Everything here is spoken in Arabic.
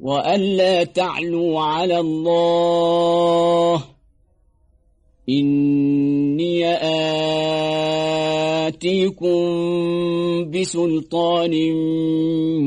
وألا تعلوا على الله إني آتيكم بسلطان مبين